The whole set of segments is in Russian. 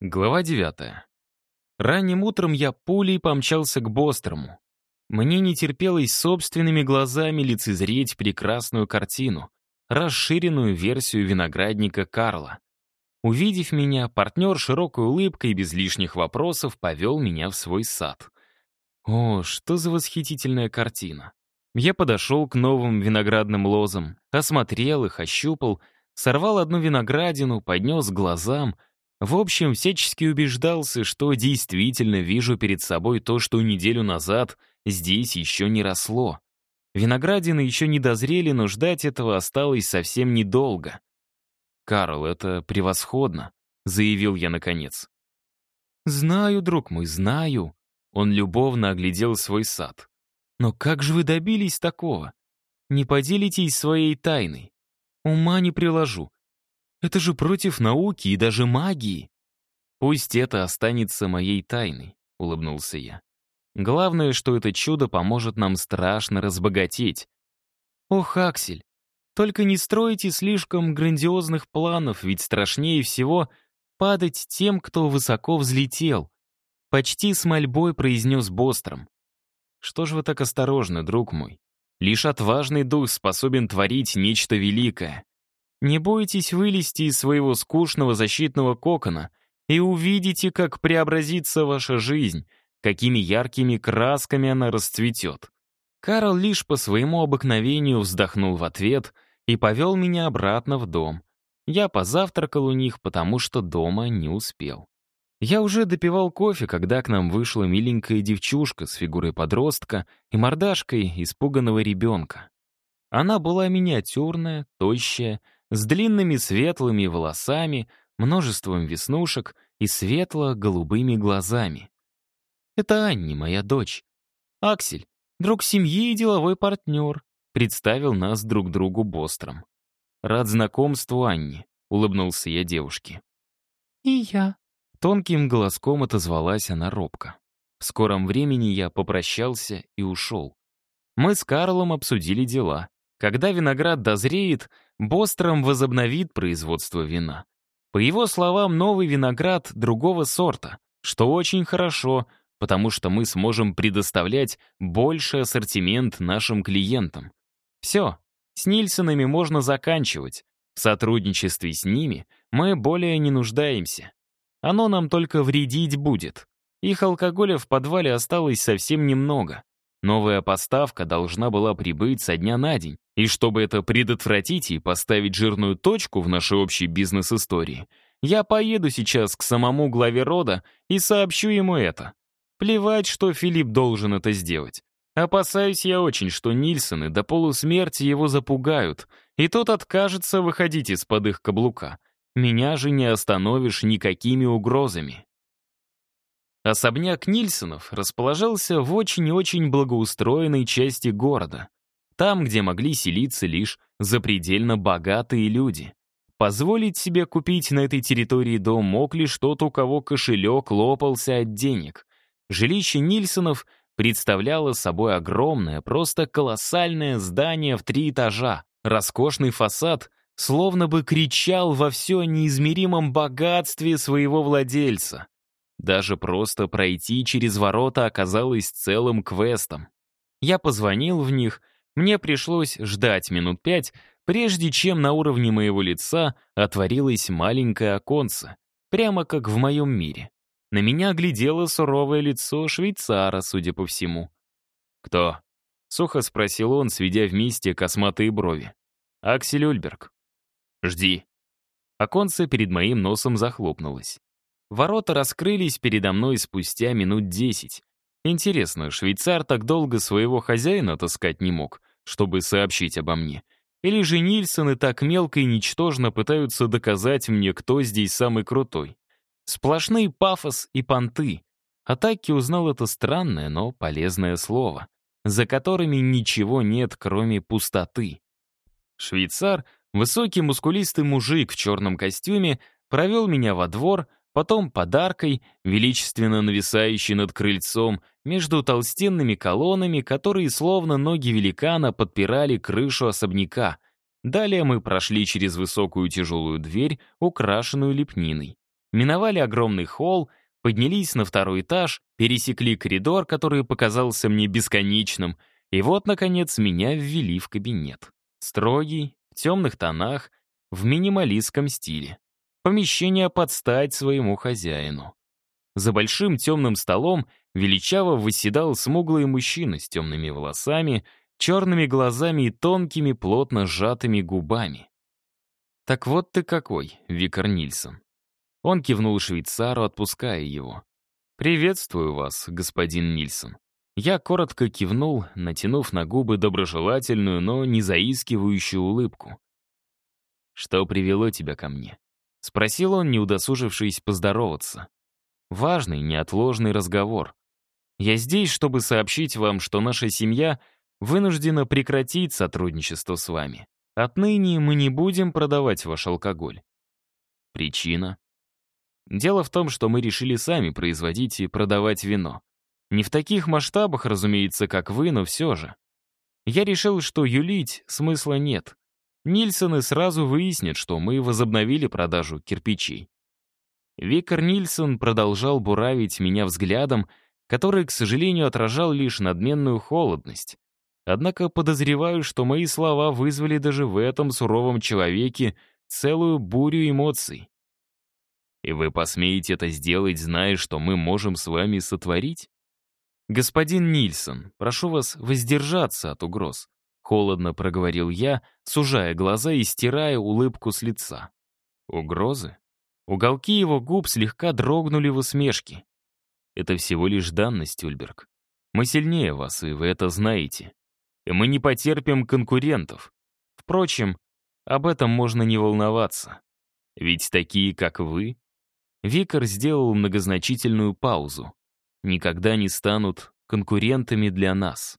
Глава 9. Ранним утром я пулей помчался к Бострому. Мне не терпелось собственными глазами лицезреть прекрасную картину, расширенную версию виноградника Карла. Увидев меня, партнер широкой улыбкой и без лишних вопросов повел меня в свой сад. О, что за восхитительная картина. Я подошел к новым виноградным лозам, осмотрел их, ощупал, сорвал одну виноградину, поднес к глазам — в общем, всячески убеждался, что действительно вижу перед собой то, что неделю назад здесь еще не росло. Виноградины еще не дозрели, но ждать этого осталось совсем недолго. «Карл, это превосходно», — заявил я наконец. «Знаю, друг мой, знаю». Он любовно оглядел свой сад. «Но как же вы добились такого? Не поделитесь своей тайной. Ума не приложу. Это же против науки и даже магии. Пусть это останется моей тайной, улыбнулся я. Главное, что это чудо поможет нам страшно разбогатеть. Ох, Аксель, только не стройте слишком грандиозных планов, ведь страшнее всего падать тем, кто высоко взлетел. Почти с мольбой произнес Бостром. Что ж вы так осторожны, друг мой? Лишь отважный дух способен творить нечто великое. Не бойтесь вылезти из своего скучного защитного кокона и увидите, как преобразится ваша жизнь, какими яркими красками она расцветет. Карл лишь по своему обыкновению вздохнул в ответ и повел меня обратно в дом. Я позавтракал у них, потому что дома не успел. Я уже допивал кофе, когда к нам вышла миленькая девчушка с фигурой подростка и мордашкой испуганного ребенка. Она была миниатюрная, тощая, с длинными светлыми волосами, множеством веснушек и светло-голубыми глазами. «Это Анни, моя дочь. Аксель, друг семьи и деловой партнер», представил нас друг другу Бостром. «Рад знакомству, Анни», — улыбнулся я девушке. «И я», — тонким голоском отозвалась она робко. В скором времени я попрощался и ушел. Мы с Карлом обсудили дела. Когда виноград дозреет, Бостром возобновит производство вина. По его словам, новый виноград другого сорта, что очень хорошо, потому что мы сможем предоставлять больший ассортимент нашим клиентам. Все, с Нильсонами можно заканчивать. В сотрудничестве с ними мы более не нуждаемся. Оно нам только вредить будет. Их алкоголя в подвале осталось совсем немного. Новая поставка должна была прибыть со дня на день, и чтобы это предотвратить и поставить жирную точку в нашей общей бизнес-истории, я поеду сейчас к самому главе рода и сообщу ему это. Плевать, что Филипп должен это сделать. Опасаюсь я очень, что Нильсоны до полусмерти его запугают, и тот откажется выходить из-под их каблука. Меня же не остановишь никакими угрозами. Особняк Нильсонов расположился в очень и очень благоустроенной части города, там, где могли селиться лишь запредельно богатые люди. Позволить себе купить на этой территории дом мог лишь тот, у кого кошелек лопался от денег. Жилище Нильсонов представляло собой огромное, просто колоссальное здание в три этажа. Роскошный фасад словно бы кричал во все неизмеримом богатстве своего владельца. Даже просто пройти через ворота оказалось целым квестом. Я позвонил в них, мне пришлось ждать минут пять, прежде чем на уровне моего лица отворилось маленькое оконце, прямо как в моем мире. На меня глядело суровое лицо швейцара, судя по всему. «Кто?» — сухо спросил он, сведя вместе косматые брови. «Аксель Ульберг». «Жди». Оконце перед моим носом захлопнулось. Ворота раскрылись передо мной спустя минут десять. Интересно, швейцар так долго своего хозяина таскать не мог, чтобы сообщить обо мне. Или же Нильсоны так мелко и ничтожно пытаются доказать мне, кто здесь самый крутой. Сплошный пафос и понты. А Такки узнал это странное, но полезное слово, за которыми ничего нет, кроме пустоты. Швейцар, высокий мускулистый мужик в черном костюме, провел меня во двор, потом подаркой, величественно нависающей над крыльцом, между толстенными колоннами, которые словно ноги великана подпирали крышу особняка. Далее мы прошли через высокую тяжелую дверь, украшенную лепниной. миновали огромный холл, поднялись на второй этаж, пересекли коридор, который показался мне бесконечным, и вот, наконец, меня ввели в кабинет. Строгий, в темных тонах, в минималистском стиле. Помещение под стать своему хозяину. За большим темным столом величаво восседал смуглый мужчина с темными волосами, черными глазами и тонкими, плотно сжатыми губами. «Так вот ты какой, Викар Нильсон». Он кивнул швейцару, отпуская его. «Приветствую вас, господин Нильсон». Я коротко кивнул, натянув на губы доброжелательную, но не заискивающую улыбку. «Что привело тебя ко мне?» — спросил он, не удосужившись поздороваться. «Важный, неотложный разговор. Я здесь, чтобы сообщить вам, что наша семья вынуждена прекратить сотрудничество с вами. Отныне мы не будем продавать ваш алкоголь». Причина? Дело в том, что мы решили сами производить и продавать вино. Не в таких масштабах, разумеется, как вы, но все же. Я решил, что юлить смысла нет. Нильсоны сразу выяснят, что мы возобновили продажу кирпичей. Викар Нильсон продолжал буравить меня взглядом, который, к сожалению, отражал лишь надменную холодность. Однако подозреваю, что мои слова вызвали даже в этом суровом человеке целую бурю эмоций. И вы посмеете это сделать, зная, что мы можем с вами сотворить? «Господин Нильсон, прошу вас воздержаться от угроз», — холодно проговорил я, сужая глаза и стирая улыбку с лица. «Угрозы?» Уголки его губ слегка дрогнули в усмешке. «Это всего лишь данность, Ульберг. Мы сильнее вас, и вы это знаете. И мы не потерпим конкурентов. Впрочем, об этом можно не волноваться. Ведь такие, как вы...» Викар сделал многозначительную паузу никогда не станут конкурентами для нас.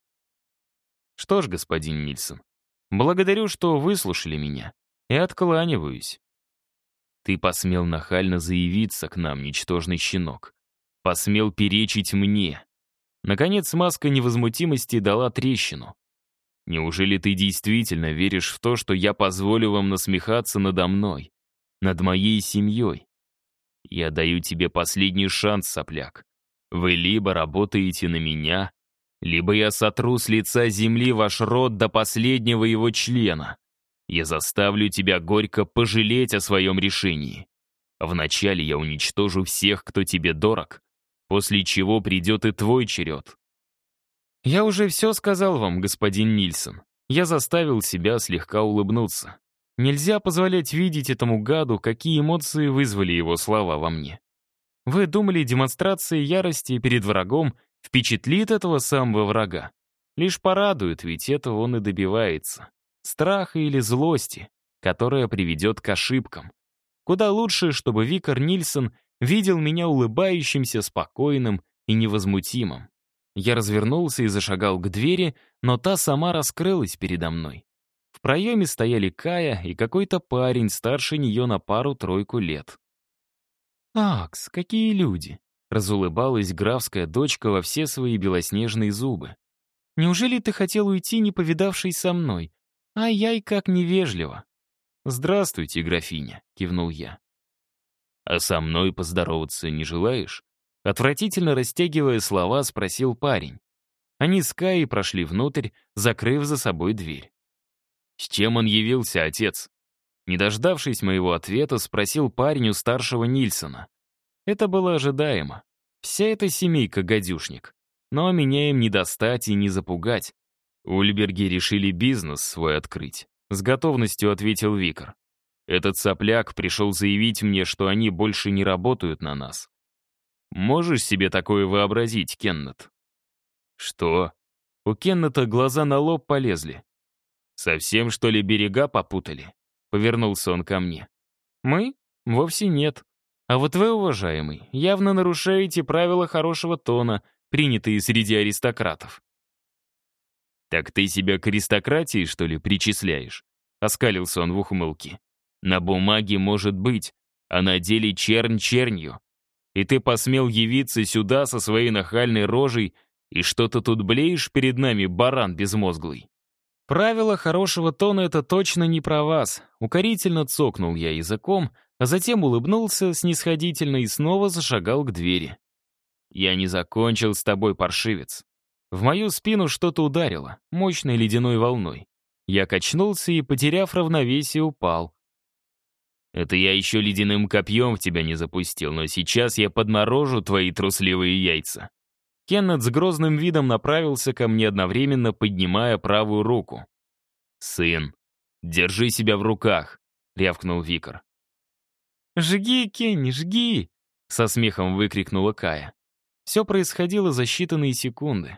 Что ж, господин Нильсон, благодарю, что выслушали меня, и откланиваюсь. Ты посмел нахально заявиться к нам, ничтожный щенок. Посмел перечить мне. Наконец, маска невозмутимости дала трещину. Неужели ты действительно веришь в то, что я позволю вам насмехаться надо мной, над моей семьей? Я даю тебе последний шанс, сопляк. Вы либо работаете на меня, либо я сотру с лица земли ваш род до последнего его члена. Я заставлю тебя горько пожалеть о своем решении. Вначале я уничтожу всех, кто тебе дорог, после чего придет и твой черед. Я уже все сказал вам, господин Нильсон. Я заставил себя слегка улыбнуться. Нельзя позволять видеть этому гаду, какие эмоции вызвали его слова во мне. Вы думали, демонстрация ярости перед врагом впечатлит этого самого врага? Лишь порадует, ведь этого он и добивается. Страха или злости, которая приведет к ошибкам. Куда лучше, чтобы Викар Нильсон видел меня улыбающимся, спокойным и невозмутимым. Я развернулся и зашагал к двери, но та сама раскрылась передо мной. В проеме стояли Кая и какой-то парень старше нее на пару-тройку лет. «Акс, какие люди!» — разулыбалась графская дочка во все свои белоснежные зубы. «Неужели ты хотел уйти, не повидавшись со мной? Ай-яй, как невежливо!» «Здравствуйте, графиня», — кивнул я. «А со мной поздороваться не желаешь?» Отвратительно растягивая слова, спросил парень. Они с Каей прошли внутрь, закрыв за собой дверь. «С чем он явился, отец?» Не дождавшись моего ответа, спросил парень у старшего Нильсона. Это было ожидаемо. Вся эта семейка гадюшник. Но меня им не достать и не запугать. Ульберги решили бизнес свой открыть. С готовностью ответил Викар. Этот сопляк пришел заявить мне, что они больше не работают на нас. Можешь себе такое вообразить, Кеннет? Что? У Кеннета глаза на лоб полезли. Совсем, что ли, берега попутали? Повернулся он ко мне. «Мы? Вовсе нет. А вот вы, уважаемый, явно нарушаете правила хорошего тона, принятые среди аристократов». «Так ты себя к аристократии, что ли, причисляешь?» Оскалился он в ухмылке. «На бумаге может быть, а на деле чернь чернью. И ты посмел явиться сюда со своей нахальной рожей и что-то тут блеешь перед нами, баран безмозглый?» Правило хорошего тона — это точно не про вас. Укорительно цокнул я языком, а затем улыбнулся снисходительно и снова зашагал к двери. «Я не закончил с тобой, паршивец». В мою спину что-то ударило, мощной ледяной волной. Я качнулся и, потеряв равновесие, упал. «Это я еще ледяным копьем в тебя не запустил, но сейчас я подморожу твои трусливые яйца». Кеннет с грозным видом направился ко мне, одновременно поднимая правую руку. «Сын, держи себя в руках», — рявкнул Викар. «Жги, Кенни, жги!» — со смехом выкрикнула Кая. Все происходило за считанные секунды.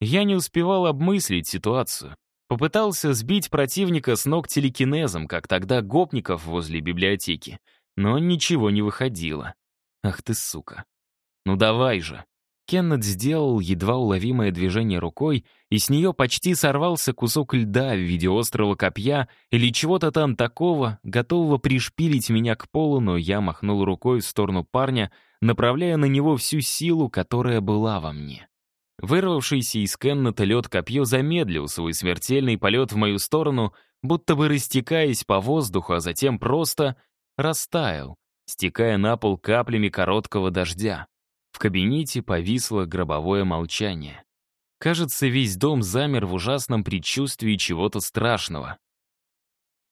Я не успевал обмыслить ситуацию. Попытался сбить противника с ног телекинезом, как тогда гопников возле библиотеки. Но ничего не выходило. Ах ты сука. Ну давай же. Кеннет сделал едва уловимое движение рукой, и с нее почти сорвался кусок льда в виде острого копья или чего-то там такого, готового пришпилить меня к полу, но я махнул рукой в сторону парня, направляя на него всю силу, которая была во мне. Вырвавшийся из Кеннета лед-копье замедлил свой смертельный полет в мою сторону, будто бы растекаясь по воздуху, а затем просто растаял, стекая на пол каплями короткого дождя. В кабинете повисло гробовое молчание. Кажется, весь дом замер в ужасном предчувствии чего-то страшного.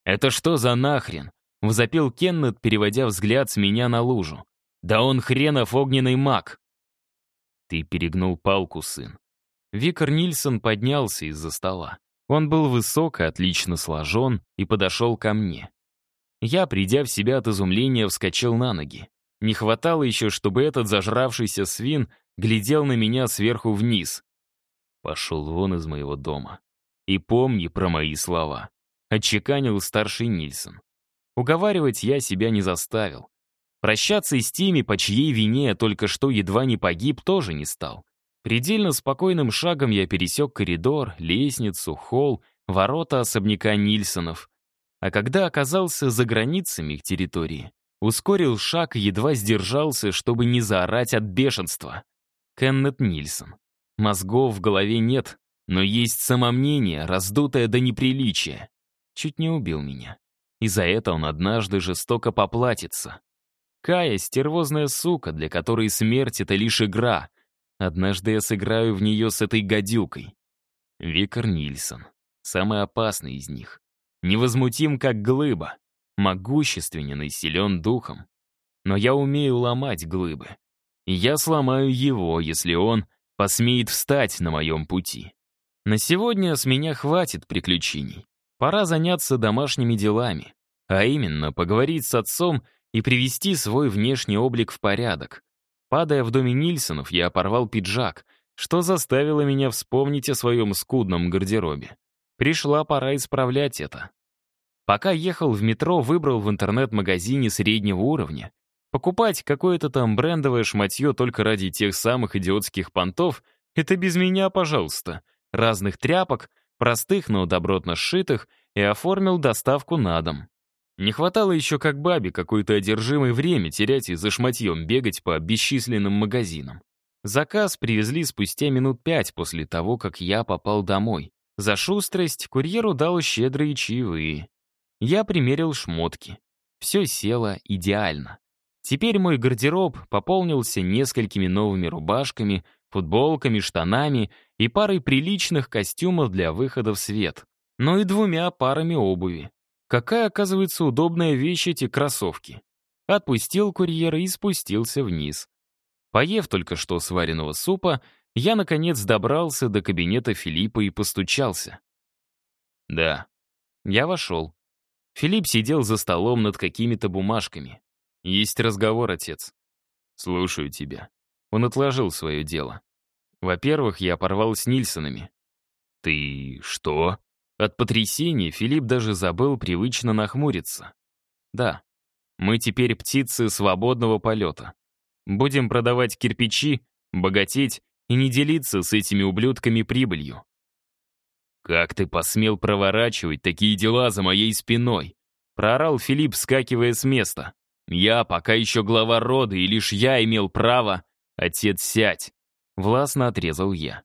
«Это что за нахрен?» — возопил Кеннет, переводя взгляд с меня на лужу. «Да он хренов огненный маг!» «Ты перегнул палку, сын». Викар Нильсон поднялся из-за стола. Он был высок и отлично сложен и подошел ко мне. Я, придя в себя от изумления, вскочил на ноги. Не хватало еще, чтобы этот зажравшийся свин глядел на меня сверху вниз. Пошел вон из моего дома. И помни про мои слова. Отчеканил старший Нильсон. Уговаривать я себя не заставил. Прощаться с теми, по чьей вине я только что едва не погиб, тоже не стал. Предельно спокойным шагом я пересек коридор, лестницу, холл, ворота особняка Нильсонов. А когда оказался за границами их территории, Ускорил шаг и едва сдержался, чтобы не заорать от бешенства. Кеннет Нильсон. Мозгов в голове нет, но есть самомнение, раздутое до неприличия. Чуть не убил меня. И за это он однажды жестоко поплатится. Кая — стервозная сука, для которой смерть — это лишь игра. Однажды я сыграю в нее с этой гадюкой. Викар Нильсон. Самый опасный из них. Невозмутим, как глыба могущественен и силен духом. Но я умею ломать глыбы. И я сломаю его, если он посмеет встать на моем пути. На сегодня с меня хватит приключений. Пора заняться домашними делами, а именно поговорить с отцом и привести свой внешний облик в порядок. Падая в доме Нильсонов, я порвал пиджак, что заставило меня вспомнить о своем скудном гардеробе. Пришла пора исправлять это. Пока ехал в метро, выбрал в интернет-магазине среднего уровня. Покупать какое-то там брендовое шматье только ради тех самых идиотских понтов — это без меня, пожалуйста. Разных тряпок, простых, но добротно сшитых, и оформил доставку на дом. Не хватало еще как бабе какое-то одержимое время терять и за шматьем бегать по бесчисленным магазинам. Заказ привезли спустя минут пять после того, как я попал домой. За шустрость курьеру дал щедрые чаевые. Я примерил шмотки. Все село идеально. Теперь мой гардероб пополнился несколькими новыми рубашками, футболками, штанами и парой приличных костюмов для выхода в свет, но и двумя парами обуви. Какая, оказывается, удобная вещь эти кроссовки. Отпустил курьера и спустился вниз. Поев только что сваренного супа, я, наконец, добрался до кабинета Филиппа и постучался. Да. Я вошел. Филипп сидел за столом над какими-то бумажками. «Есть разговор, отец». «Слушаю тебя». Он отложил свое дело. «Во-первых, я порвал с Нильсонами». «Ты что?» От потрясения Филипп даже забыл привычно нахмуриться. «Да, мы теперь птицы свободного полета. Будем продавать кирпичи, богатеть и не делиться с этими ублюдками прибылью. «Как ты посмел проворачивать такие дела за моей спиной?» Проорал Филипп, скакивая с места. «Я пока еще глава рода, и лишь я имел право...» «Отец, сядь!» Властно отрезал я.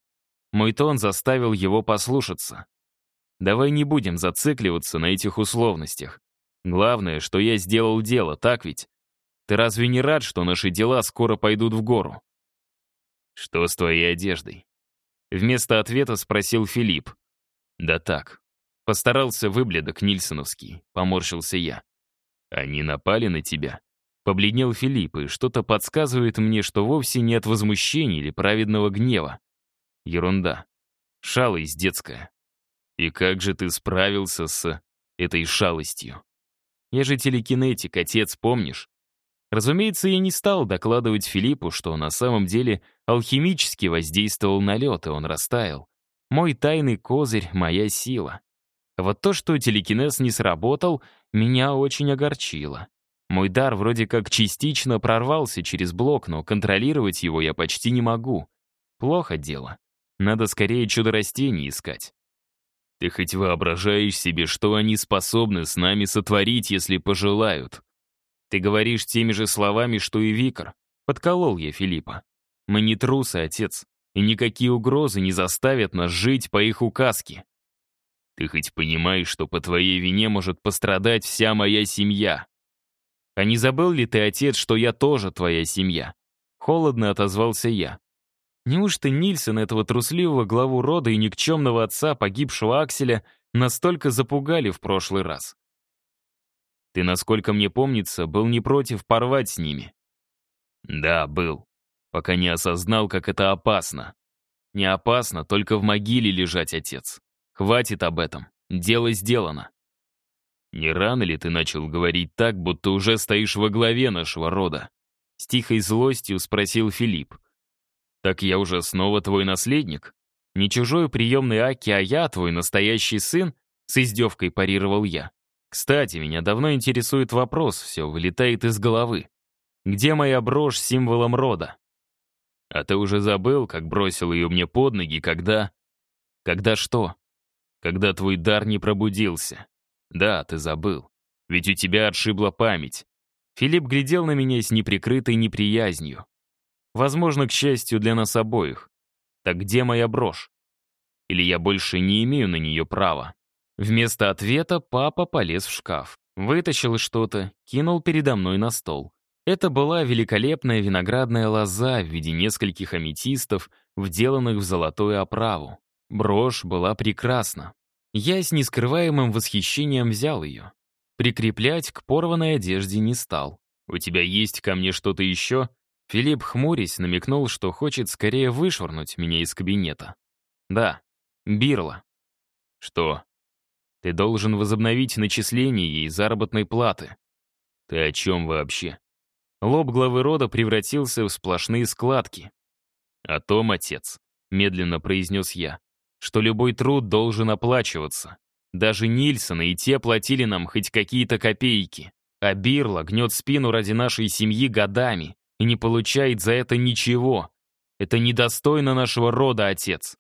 Мой тон заставил его послушаться. «Давай не будем зацикливаться на этих условностях. Главное, что я сделал дело, так ведь? Ты разве не рад, что наши дела скоро пойдут в гору? Что с твоей одеждой? Вместо ответа спросил Филипп. Да так. Постарался выбледок Нильсоновский, поморщился я. Они напали на тебя? Побледнел Филипп, и что-то подсказывает мне, что вовсе не от возмущения или праведного гнева. Ерунда. Шалость детская. И как же ты справился с этой шалостью? Я же телекинетик, отец, помнишь? Разумеется, я не стал докладывать Филиппу, что на самом деле алхимически воздействовал на лед, и он растаял. Мой тайный козырь — моя сила. Вот то, что телекинез не сработал, меня очень огорчило. Мой дар вроде как частично прорвался через блок, но контролировать его я почти не могу. Плохо дело. Надо скорее чудо-растений искать. Ты хоть воображаешь себе, что они способны с нами сотворить, если пожелают? Ты говоришь теми же словами, что и Викар. Подколол я Филиппа. Мы не трусы, отец, и никакие угрозы не заставят нас жить по их указке. Ты хоть понимаешь, что по твоей вине может пострадать вся моя семья? А не забыл ли ты, отец, что я тоже твоя семья? Холодно отозвался я. Неужто Нильсон, этого трусливого главу рода и никчемного отца погибшего Акселя, настолько запугали в прошлый раз? Ты, насколько мне помнится, был не против порвать с ними. Да, был. Пока не осознал, как это опасно. Не опасно, только в могиле лежать, отец. Хватит об этом. Дело сделано. Не рано ли ты начал говорить так, будто уже стоишь во главе нашего рода? С тихой злостью спросил Филипп. «Так я уже снова твой наследник? Не чужой приемный Аки, а я твой настоящий сын?» С издевкой парировал я. «Кстати, меня давно интересует вопрос, все вылетает из головы. Где моя брошь с символом рода?» «А ты уже забыл, как бросил ее мне под ноги, когда...» «Когда что?» «Когда твой дар не пробудился. Да, ты забыл. Ведь у тебя отшибла память». Филипп глядел на меня с неприкрытой неприязнью. Возможно, к счастью для нас обоих. Так где моя брошь? Или я больше не имею на нее права? Вместо ответа папа полез в шкаф. Вытащил что-то, кинул передо мной на стол. Это была великолепная виноградная лоза в виде нескольких аметистов, вделанных в золотую оправу. Брошь была прекрасна. Я с нескрываемым восхищением взял ее. Прикреплять к порванной одежде не стал. «У тебя есть ко мне что-то еще?» Филипп, хмурясь, намекнул, что хочет скорее вышвырнуть меня из кабинета. «Да, Бирла». «Что?» «Ты должен возобновить начисление ей заработной платы». «Ты о чем вообще?» Лоб главы рода превратился в сплошные складки. «О том, отец», — медленно произнес я, «что любой труд должен оплачиваться. Даже Нильсона и те платили нам хоть какие-то копейки. А Бирла гнет спину ради нашей семьи годами, и не получает за это ничего. Это недостойно нашего рода, отец».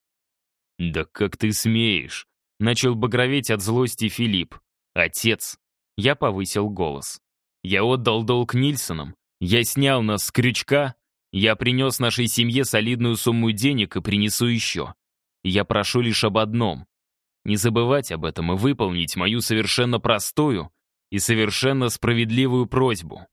«Да как ты смеешь?» — начал багроветь от злости Филипп. «Отец». Я повысил голос. «Я отдал долг Нильсонам. Я снял нас с крючка. Я принес нашей семье солидную сумму денег и принесу еще. Я прошу лишь об одном. Не забывать об этом и выполнить мою совершенно простую и совершенно справедливую просьбу».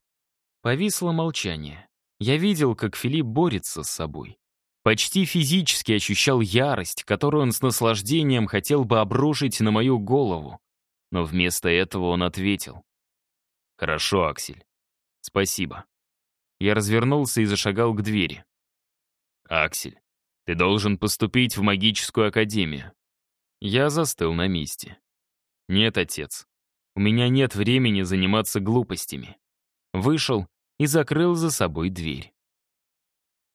Повисло молчание. Я видел, как Филипп борется с собой. Почти физически ощущал ярость, которую он с наслаждением хотел бы обрушить на мою голову. Но вместо этого он ответил. «Хорошо, Аксель. Спасибо». Я развернулся и зашагал к двери. «Аксель, ты должен поступить в магическую академию». Я застыл на месте. «Нет, отец, у меня нет времени заниматься глупостями». Вышел и закрыл за собой дверь.